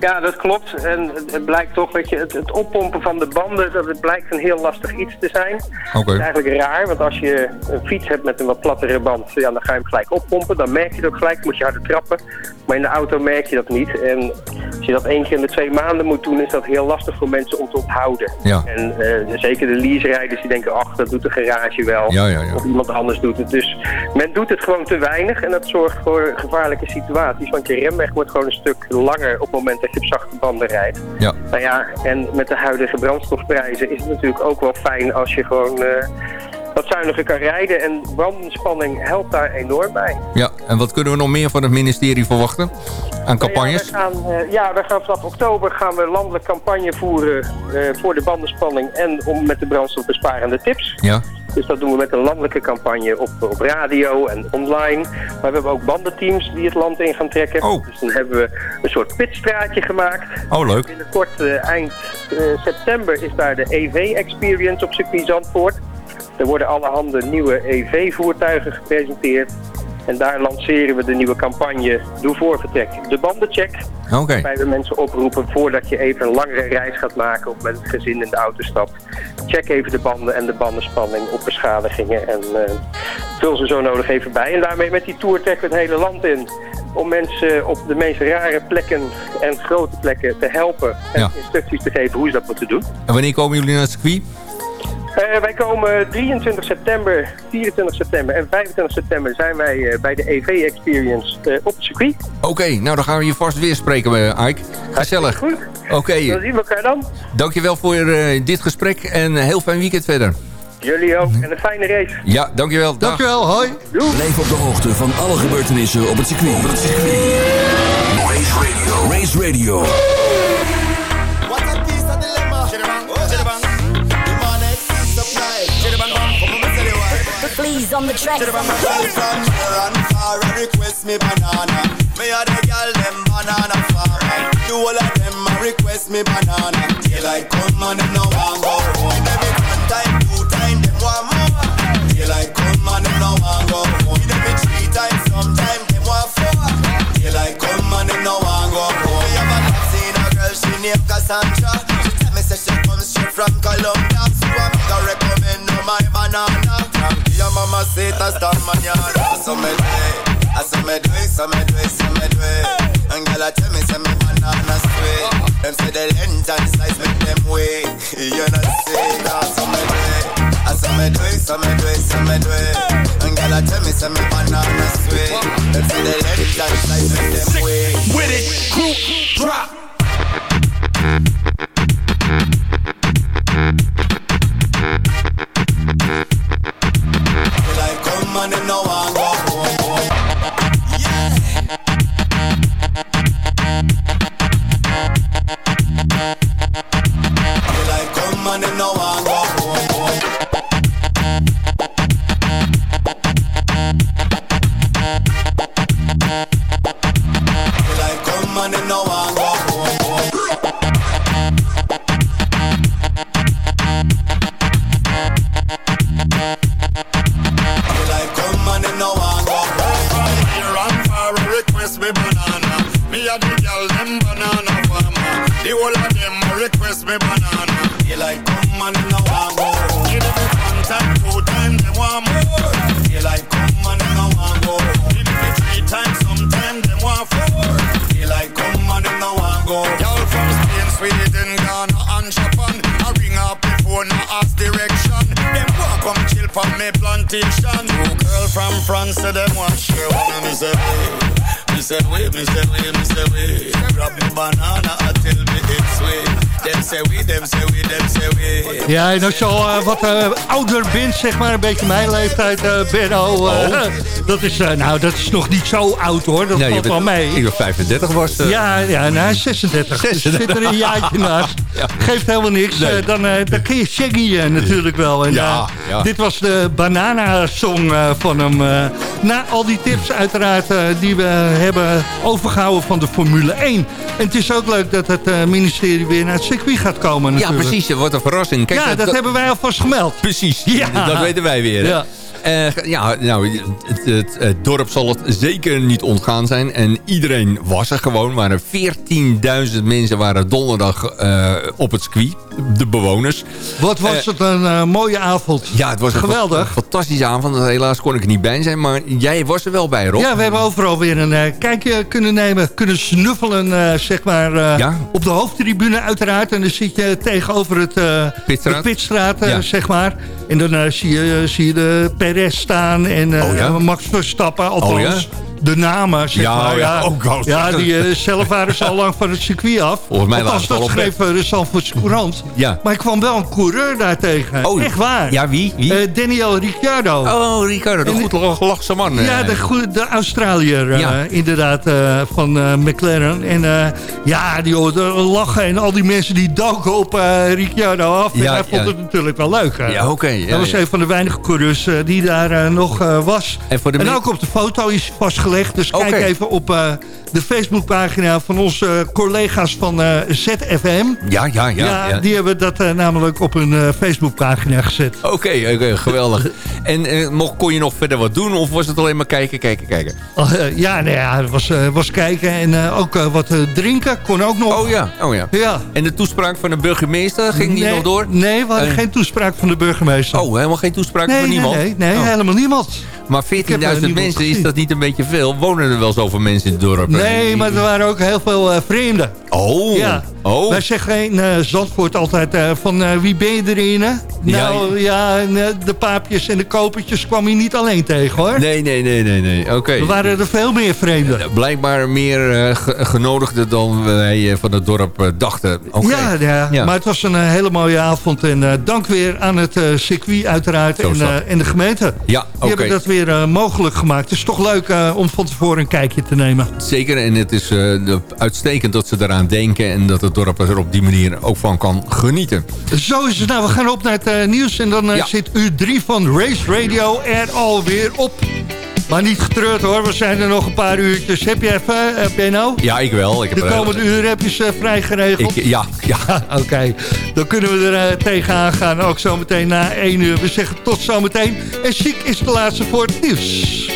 S18: Ja, dat klopt. En het, blijkt toch, weet je, het, het oppompen van de banden, dat het blijkt een heel lastig iets te zijn.
S6: Oké.
S18: Dat is eigenlijk raar, want als je een fiets hebt met een wat plattere band, ja, dan ga je hem gelijk oppompen. Dan merk je het ook gelijk, moet je harder trappen. Maar in de auto merk je dat niet. En als je dat één keer in de twee maanden moet doen, is dat heel lastig voor mensen om te onthouden.
S6: Ja.
S18: En eh, zeker de lease-rijders die denken, ach, dat doet de garage wel.
S6: Ja, ja, ja.
S18: Of iemand anders doet het. Dus men doet het gewoon te weinig en dat zorgt voor gevaarlijke situaties. Want je remweg wordt gewoon een stuk langer op het moment dat je op zachte banden rijdt.
S6: Ja.
S18: Nou ja, en met de huidige brandstofprijzen is het natuurlijk ook wel fijn als je gewoon eh, wat zuiniger kan rijden. En brandspanning helpt daar enorm bij.
S6: Ja, en wat kunnen we nog meer van het ministerie verwachten aan campagnes?
S18: Ja, we gaan, eh, ja, we gaan vanaf oktober gaan we landelijk campagne voeren eh, voor de bandenspanning en om met de brandstofbesparende tips.
S6: Ja.
S18: Dus dat doen we met een landelijke campagne op, op radio en online. Maar we hebben ook bandenteams die het land in gaan trekken. Dus dan hebben we een soort pitstraatje gemaakt.
S6: Oh, leuk.
S18: Binnenkort, eh, eind eh, september, is daar de EV-experience op circuit Zandvoort. Er worden allerhande nieuwe EV-voertuigen gepresenteerd. En daar lanceren we de nieuwe campagne Doe voor vertrek de bandencheck.
S6: Oké.
S18: Waarbij we mensen oproepen voordat je even een langere reis gaat maken of met het gezin in de auto stapt. Check even de banden en de bandenspanning op beschadigingen en eh, vul ze zo nodig even bij. En daarmee met die tour trekken we het hele land in. Om mensen op de meest rare plekken en grote plekken te helpen. En
S6: Ja.
S18: instructies te geven hoe ze dat moeten doen.
S6: En wanneer komen jullie naar het circuit?
S18: Eh, wij komen 23 september, 24 september en 25 september zijn wij eh, bij de EV Experience eh, op het circuit.
S6: Oké, nou dan gaan we je vast weer spreken, eh, Ike. Gezellig.
S18: Goed.
S6: Oké,
S18: Dan zien we elkaar dan.
S6: dankjewel voor eh, dit gesprek en een heel fijn weekend verder.
S18: Jullie ook. En een fijne race.
S6: Ja, dankjewel. Dag.
S5: Dankjewel, hoi.
S2: Blijf op de hoogte van alle gebeurtenissen op het circuit. Op het circuit. Race Radio. Race Radio.
S19: Please on the track.
S8: Chiribang, girl from and far request me banana. Me a the girl them banana farm. The whole of them a request me banana. Daylight come and them no want go home. Every one time, two time, them want more. Daylight come and them no want go home. Every three times, sometime them want four. Daylight come and them no want go home. Me have a seen a girl she named Cassandra. She tell me say she comes straight from Colombia. So I make her recommend her my banana. Your mama say it a star mañana. So me do it, so me do it, so me do it, so me do it. And girl I tell me say me banana sweet. Them say the length and size make them wait. You know say that, so me do it. I so me do it, so me do it, so me do it. And girl I tell me say me banana sweet. Them say the length and size make them wait.
S9: With it, group drop.
S8: Like come and them
S5: Ja, en als je al eh, wat eh, ouder bent, zeg maar, een beetje mijn leeftijd, eh Benno. eh, dat, is, nou, dat is nog niet zo oud hoor, dat
S6: Nee, je
S5: valt wel mee.
S6: Ik ben 35 was.
S5: Ja, ja, nou, 36. Dus er zit er een jaartje naast. Geeft helemaal niks.
S6: Nee.
S5: Dan, dan kun je Shaggy natuurlijk wel. En,
S6: Ja, ja.
S5: Dit was de Banana-song van hem. na al die tips uiteraard die we hebben overgehouden van de Formule 1. En het is ook leuk dat het eh, ministerie weer naar het circuit gaat komen
S6: Ja,
S5: natuurlijk.
S6: precies. Wat een verrassing. Kijk,
S5: ja, dat, hebben wij alvast gemeld.
S6: Precies,
S5: Ja.
S6: dat weten wij weer.
S5: Ja.
S6: Eh, ja, nou, het, het, het dorp zal het zeker niet ontgaan zijn. En iedereen was er gewoon. Er waren 14.000 mensen waren donderdag eh, op het circuit. De bewoners.
S5: Wat was
S6: Eh,
S5: het een mooie avond.
S6: Ja, het was een
S5: Geweldig.
S6: fa- fantastische avond. Helaas kon ik er niet bij zijn. Maar jij was er wel bij, Rob.
S5: Ja, we hebben overal weer een kijkje kunnen nemen. Kunnen snuffelen, zeg maar.
S6: Ja.
S5: Op de hoofdtribune uiteraard. En dan zit je tegenover het,
S6: Pitstraat.
S5: de pitstraat,
S6: Ja.
S5: zeg maar. En dan zie, je, zie je de Perez staan. En
S6: Oh ja?
S5: Max Verstappen, althans.
S6: Oh ja?
S5: De namen, zeg
S6: Ja,
S5: maar.
S6: ja. Oh, God.
S5: ja die, eh, zelf waren ze al lang van het circuit af.
S6: Volgens mij
S5: Althans,
S6: ze
S5: dat schreef eh, de Zandvoortse Courant.
S6: Ja.
S5: Maar ik kwam wel een coureur daar tegen.
S6: Oh,
S5: Echt waar.
S6: Ja, wie? wie?
S5: Eh, Daniel Ricciardo.
S6: oh, Ricardo, de
S5: en-
S6: goed lach- lachse man.
S5: Ja,
S6: eh.
S5: de, de Australiër, eh,
S6: Ja.
S5: inderdaad, eh, van eh, McLaren. En eh, ja, die hoorde lachen en al die mensen die doken op eh Ricciardo af. en
S6: Ja,
S5: hij vond het natuurlijk wel leuk. eh.
S6: Ja, oké,
S5: dat was een van de weinige coureurs eh, die daar eh, nog eh, was.
S6: En
S5: ook op de foto is vastgelegd. Dus kijk even op eh, de Facebookpagina van onze collega's van eh, ZFM.
S6: Ja, ja, ja. ja.
S5: die hebben dat eh, namelijk op hun eh, Facebookpagina gezet.
S6: Oké, oké, geweldig. En eh, mocht, kon je nog verder wat doen? Of was het alleen maar kijken, kijken, kijken?
S5: Oh, eh, ja, nou ja, het was, eh, was kijken en eh, ook eh, wat eh, drinken kon ook nog.
S6: Oh ja, oh ja.
S5: Ja.
S6: En de toespraak van de burgemeester, ging die
S5: nee,
S6: nog door?
S5: Nee, we hadden
S6: Eh.
S5: geen toespraak van de burgemeester.
S6: Oh, helemaal geen toespraak
S5: nee,
S6: van niemand?
S5: Nee, nee, nee,
S6: Oh.
S5: helemaal niemand.
S6: Maar
S5: heb,
S6: 14.000
S5: eh, niemand
S6: mensen, is dat niet een beetje veel? Wonen er wel zoveel mensen in het dorp?
S5: Nee, maar er waren ook heel veel eh, vreemden.
S6: Oh,
S5: Ja.
S6: oh.
S5: Wij zeggen in eh, Zandvoort altijd eh, van wie ben je erin? hè? Nou ja, en, de paapjes en de kopertjes kwam je niet alleen tegen hoor.
S6: Nee, nee, nee, nee, nee. Oké.
S5: Er waren er veel meer vreemden.
S6: Blijkbaar meer ge- genodigden dan wij van het dorp dachten.
S5: Ja, ja,
S6: Ja.
S5: maar het was een hele mooie avond. En dank weer aan het circuit uiteraard en, en de gemeente.
S6: Ja,
S5: Die
S6: oké.
S5: hebben dat weer mogelijk gemaakt. Het is toch leuk eh, om van tevoren een kijkje te nemen.
S6: Zeker, en het is eh, uitstekend dat ze eraan denken... en dat het dorp er op die manier ook van kan genieten.
S5: Zo is het. Nou, we gaan op naar het eh, nieuws. En dan eh,
S6: Ja.
S5: zit u 3 van Race Radio er alweer op. Maar niet getreurd hoor, we zijn er nog een paar uurtjes. Heb je even, heb jij nou?
S6: Ja, ik wel. Ik heb
S5: De komende uren heb je ze vrij geregeld?
S6: Ik, ja, ja.
S5: Oké, dan kunnen we er tegenaan gaan. Ook zometeen na 1 uur. We zeggen tot zometeen. En Chic is de laatste voor het nieuws.